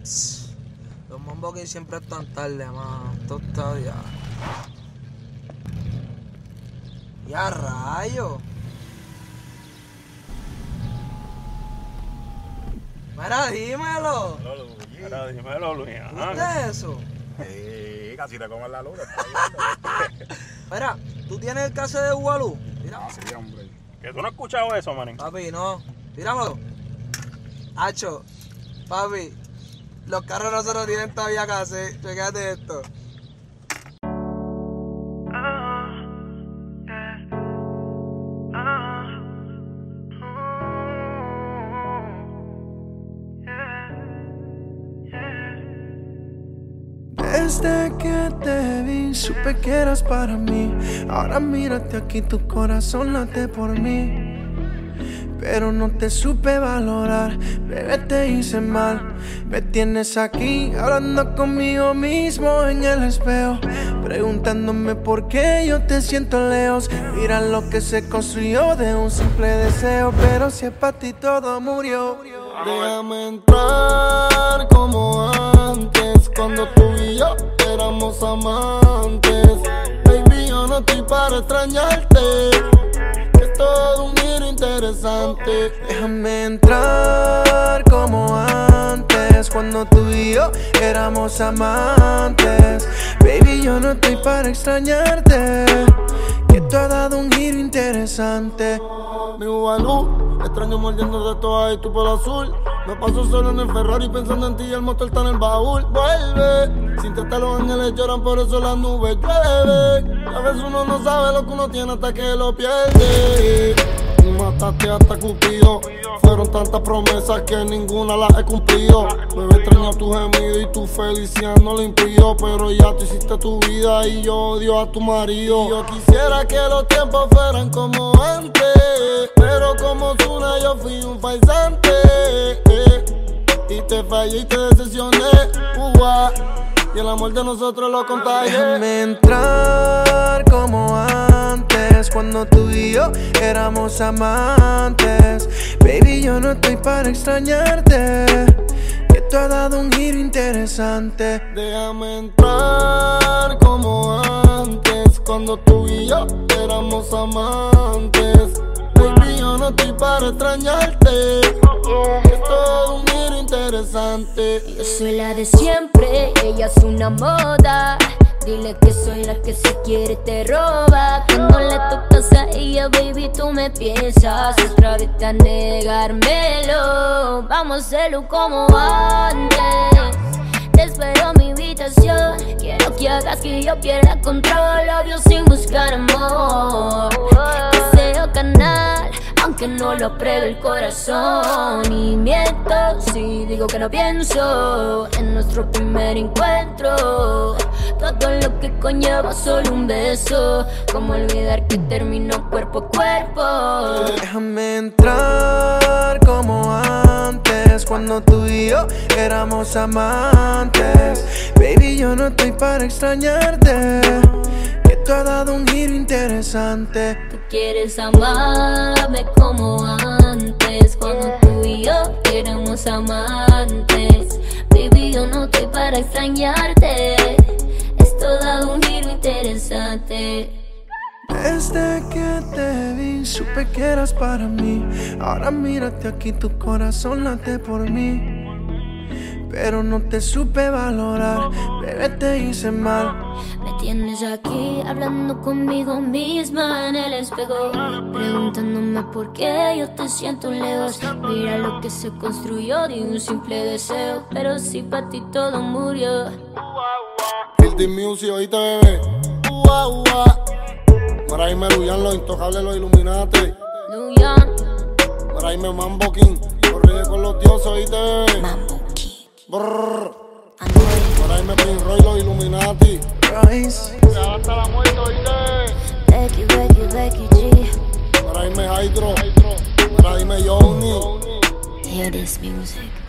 Los Mambo King siempre están tarde, mano. Esto está ya. Ya rayo. Mira, dímelo. Ahora dímelo, Luis. ¿Qué es eso? Sí, casi te comes la luz. Mira, ¿tú tienes el caso de Ubalú? Mira, sí, hombre. ¿Que tú no has escuchado eso, manín? papi, no. Tíramelo. Hacho, papi, los carros nosotros tienen todavía casi. Fíjate esto. Desde que te vi, supe que eras para mí. Ahora mírate aquí, tu corazón late por mí. Pero no te supe valorar, bebé, te hice mal. Me tienes aquí hablando conmigo mismo en el espejo. Preguntándome por qué yo te siento lejos. Mira lo que se construyó de un simple deseo. Pero si es para ti todo murió. Déjame entrar como antes, cuando tú y yo éramos amantes. Baby, yo no estoy para extrañarte, Déjame entrar como antes, cuando tú y yo éramos amantes. Baby, yo no estoy para extrañarte, que tú has dado un giro interesante. Mi Ubalú, extraño mordiendo de todas y tu pelo azul. Me paso solo en el Ferrari pensando en ti y el motor está en el baúl. Vuelve, sin tratar los ángeles lloran, por eso las nubes llueven. A veces uno no sabe lo que uno tiene hasta que lo pierde. Mataste hasta Cupido. Fueron tantas promesas que ninguna las he cumplido. Bebé extraño tu gemido y tu felicidad no lo impido. Pero ya tú hiciste tu vida y yo odio a tu marido. Yo quisiera que los tiempos fueran como antes. Pero como Zuna yo fui un paisante. eh, y te fallé y te decepcioné. Y el amor de nosotros lo contagié. Déjame entrar como antes, cuando tú y yo éramos amantes. Baby, yo no estoy para extrañarte, que tú has dado un giro interesante. Déjame entrar como antes, cuando tú y yo éramos amantes. Baby, yo no estoy para extrañarte, es todo un giro interesante. Yo soy la de siempre, ella es una moda. Dile que soy la que se quiere te roba. Baby, tú me piensas otra vez a negármelo. Vamos a hacerlo como antes. Te espero en mi habitación. Quiero que hagas que yo pierda control. Obvio sin buscar amor. Deseo canal. Aunque no lo apruebe el corazón Y miento si digo que no pienso En nuestro primer encuentro Todo lo que conlleva solo un beso. Como olvidar que terminó cuerpo a cuerpo. Déjame entrar como antes, cuando tú y yo éramos amantes. Baby, yo no estoy para extrañarte, que tú has dado un giro interesante. Tú quieres amarme como antes Cuando tú y yo éramos amantes. Baby, yo no estoy para extrañarte Esto da un giro interesante Desde que te vi, supe que eras para mí. Ahora mírate aquí, tu corazón late por mí. Pero no te supe valorar, bebé, te hice mal. Me tienes aquí hablando conmigo misma en el espejo Preguntándome por qué yo te siento lejos Mira lo que se construyó de un simple deseo Pero si para ti todo murió Guilty Music, oíste, bebé. Ua, ua. Por ahí me Luyan, los intocables, los Illuminati. Luyan, Por ahí me Mambo King. Corrige con los dioses, oíste, bebé. Mambo King, Brrr. Anuel, Por ahí me Prince Roy, los Illuminati. Royce. Hasta la muerte, oíste. Becky, Becky, Becky G Por ahí me Hydro. Por ahí me Johnny. Hear this music